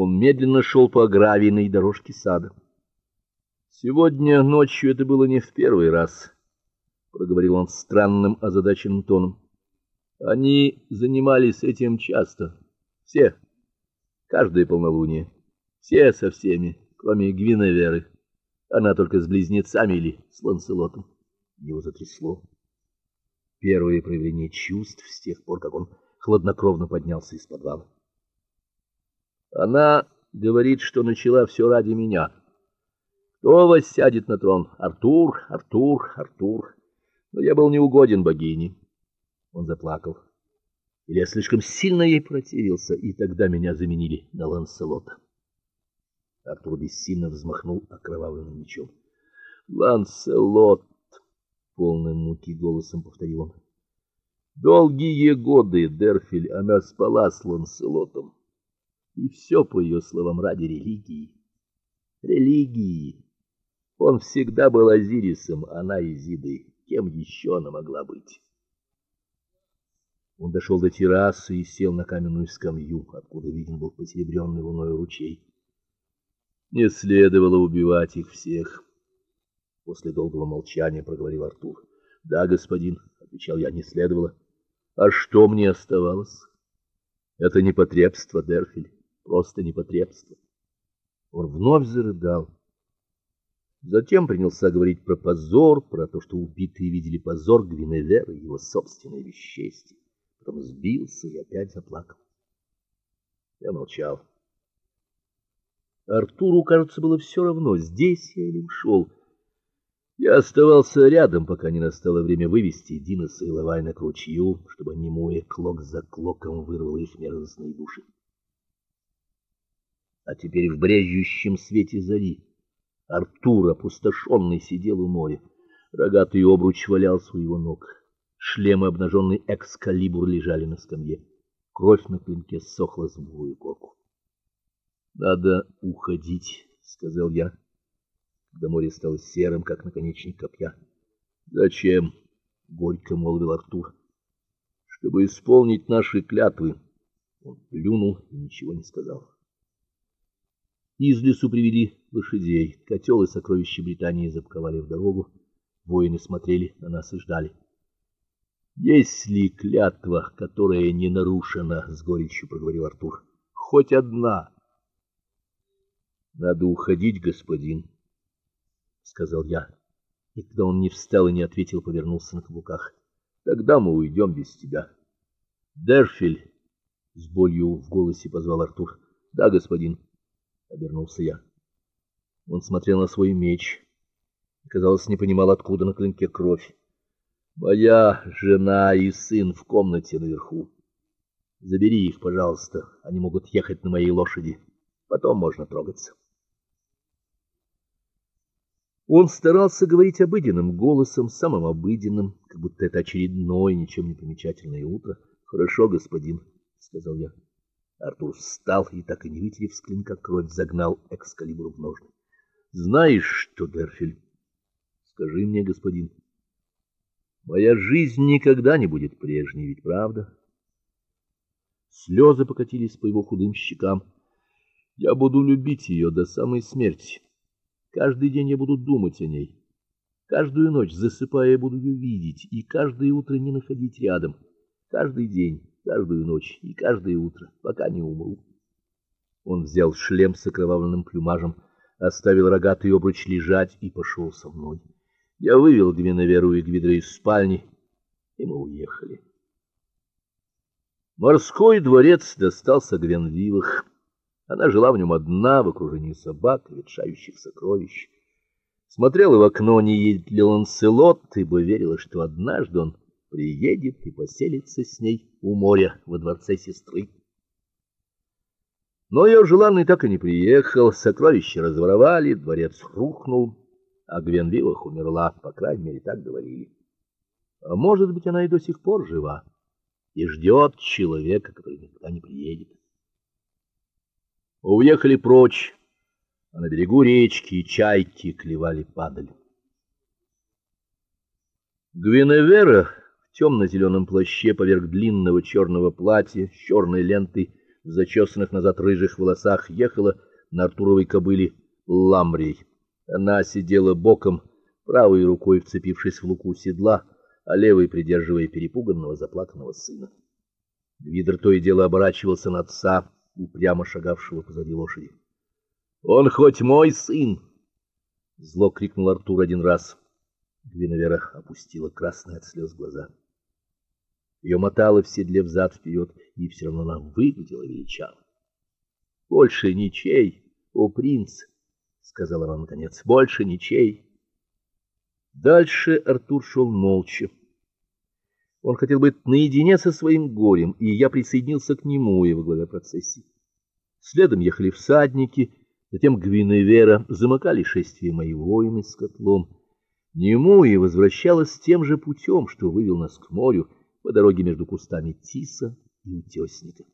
Он медленно шел по гравийной дорожке сада. Сегодня ночью это было не в первый раз, проговорил он странным озадаченным тоном. Они занимались этим часто, все, каждое полнолуние, все со всеми, кроме Гвиневеры. Она только с близнецами или с Ланселотом. Его затрясло. Первое проявление чувств с тех пор, как он хладнокровно поднялся из подвала. Она говорит, что начала все ради меня. Кто воссядет на трон? Артур, Артур, Артур. Но я был неугоден богине. Он заплакал. Или я слишком сильно ей противился, и тогда меня заменили на Ланселота. Артур бессильно взмахнул окровавленным мечом. Ланселот, полным муки голосом повторил он. Долгие годы Дерфиль она спала с Ланселотом. И все, по ее словам, ради религии. Религии. Он всегда был Азирисом, она Изидой. Кем еще она могла быть? Он дошел до террасы и сел на каменную скамью, откуда виден был посеребренный луной ручей. Не следовало убивать их всех. После долгого молчания проговорил Артур. "Да, господин", отвечал я, "не следовало. А что мне оставалось? Это не потребство, Дерфель, просто не потребство". Он вновь зарыдал. Затем принялся говорить про позор, про то, что убитые видели позор Гвиневера и его собственное бесчестие. Потом сбился и опять заплакал. Я молчал. Артуру, кажется, было все равно, здесь я или ушел. Я оставался рядом, пока не настало время вывести Диноса и Лавайна к ручью, чтобы немуя клок за клоком вырвало их мерзостные души. А теперь в брежущем свете зари Артур, опустошенный, сидел у моря. Рогатый обруч валялся у его ног. Шлем и обнаженный экскалибур лежали на скамье. Кровь на клинке сохла зубовую корку. Надо уходить, сказал я, когда море стало серым, как наконечник копья. Зачем? горько молвил Артур. Чтобы исполнить наши клятвы. Он плюнул и ничего не сказал. Из лесу привели лошадей. Котел и сокровища Британии запаковали в дорогу. Воины смотрели на нас и ждали. Есть ли клятва, которая не нарушена, с горечью проговорил Артур. Хоть одна. Надо уходить, господин, сказал я. И когда он не встал и не ответил, повернулся на каблуках. Тогда мы уйдем без тебя. Дерфель с болью в голосе позвал Артур. Да, господин, обернулся я. Он смотрел на свой меч и, казалось, не понимал, откуда на клинке кровь. Моя жена и сын в комнате наверху. Забери их, пожалуйста. Они могут ехать на моей лошади. Потом можно трогаться. Он старался говорить обыденным голосом, самым обыденным, как будто это очередное, ничем не примечательное утро. "Хорошо, господин", сказал я. Артур встал и так и не вытерев с клинка кровь, загнал экскалибур в ножны. "Знаешь что, Дерфель? Скажи мне, господин, моя жизнь никогда не будет прежней, ведь правда?" Слезы покатились по его худым щекам. "Я буду любить ее до самой смерти." Каждый день я буду думать о ней. Каждую ночь, засыпая, я буду ее видеть, и каждое утро не находить рядом. Каждый день, каждую ночь и каждое утро, пока не умру. Он взял шлем с окровавленным плюмажем, оставил рогатый обруч лежать и пошел со мной. Я вывел Гвиневеру и Гвидра из спальни, и мы уехали. Морской дворец достался Гвенвивах. Она жила в нем одна, в окружении собак, ветшающих сокровищ. Смотрела в окно, не едет ли Ланселот, ибо верила, что однажды он приедет и поселится с ней у моря во дворце сестры. Но ее желанный так и не приехал, сокровища разворовали, дворец рухнул, а Гвенвилах умерла, по крайней мере, так говорили. А может быть, она и до сих пор жива и ждет человека, который никогда не приедет. Уехали прочь, а на берегу речки чайки клевали падаль. Гвиневера темно зеленом плаще поверх длинного черного платья с черной лентой в зачесанных назад рыжих волосах ехала на Артуровой кобыле Ламрей. Она сидела боком, правой рукой вцепившись в луку седла, а левой придерживая перепуганного заплаканного сына. Гвидер то и дело оборачивался на отца, упрямо шагавшего позади лошади. Он хоть мой сын, зло крикнул Артур один раз. Гвиневера опустила красные от слез глаза. Ее мотало в седле взад вперед, и все равно она выглядела величаво. Больше ничей, о принц, сказала она наконец. Больше ничей. Дальше Артур шел молча. Он хотел быть наедине со своим горем, и я присоединился к нему и во главе процессии. Следом ехали всадники, затем Гвиневера, замыкали шествие мои воины с котлом. Немуя возвращалась тем же путем, что вывел нас к морю по дороге между кустами тиса и утесника.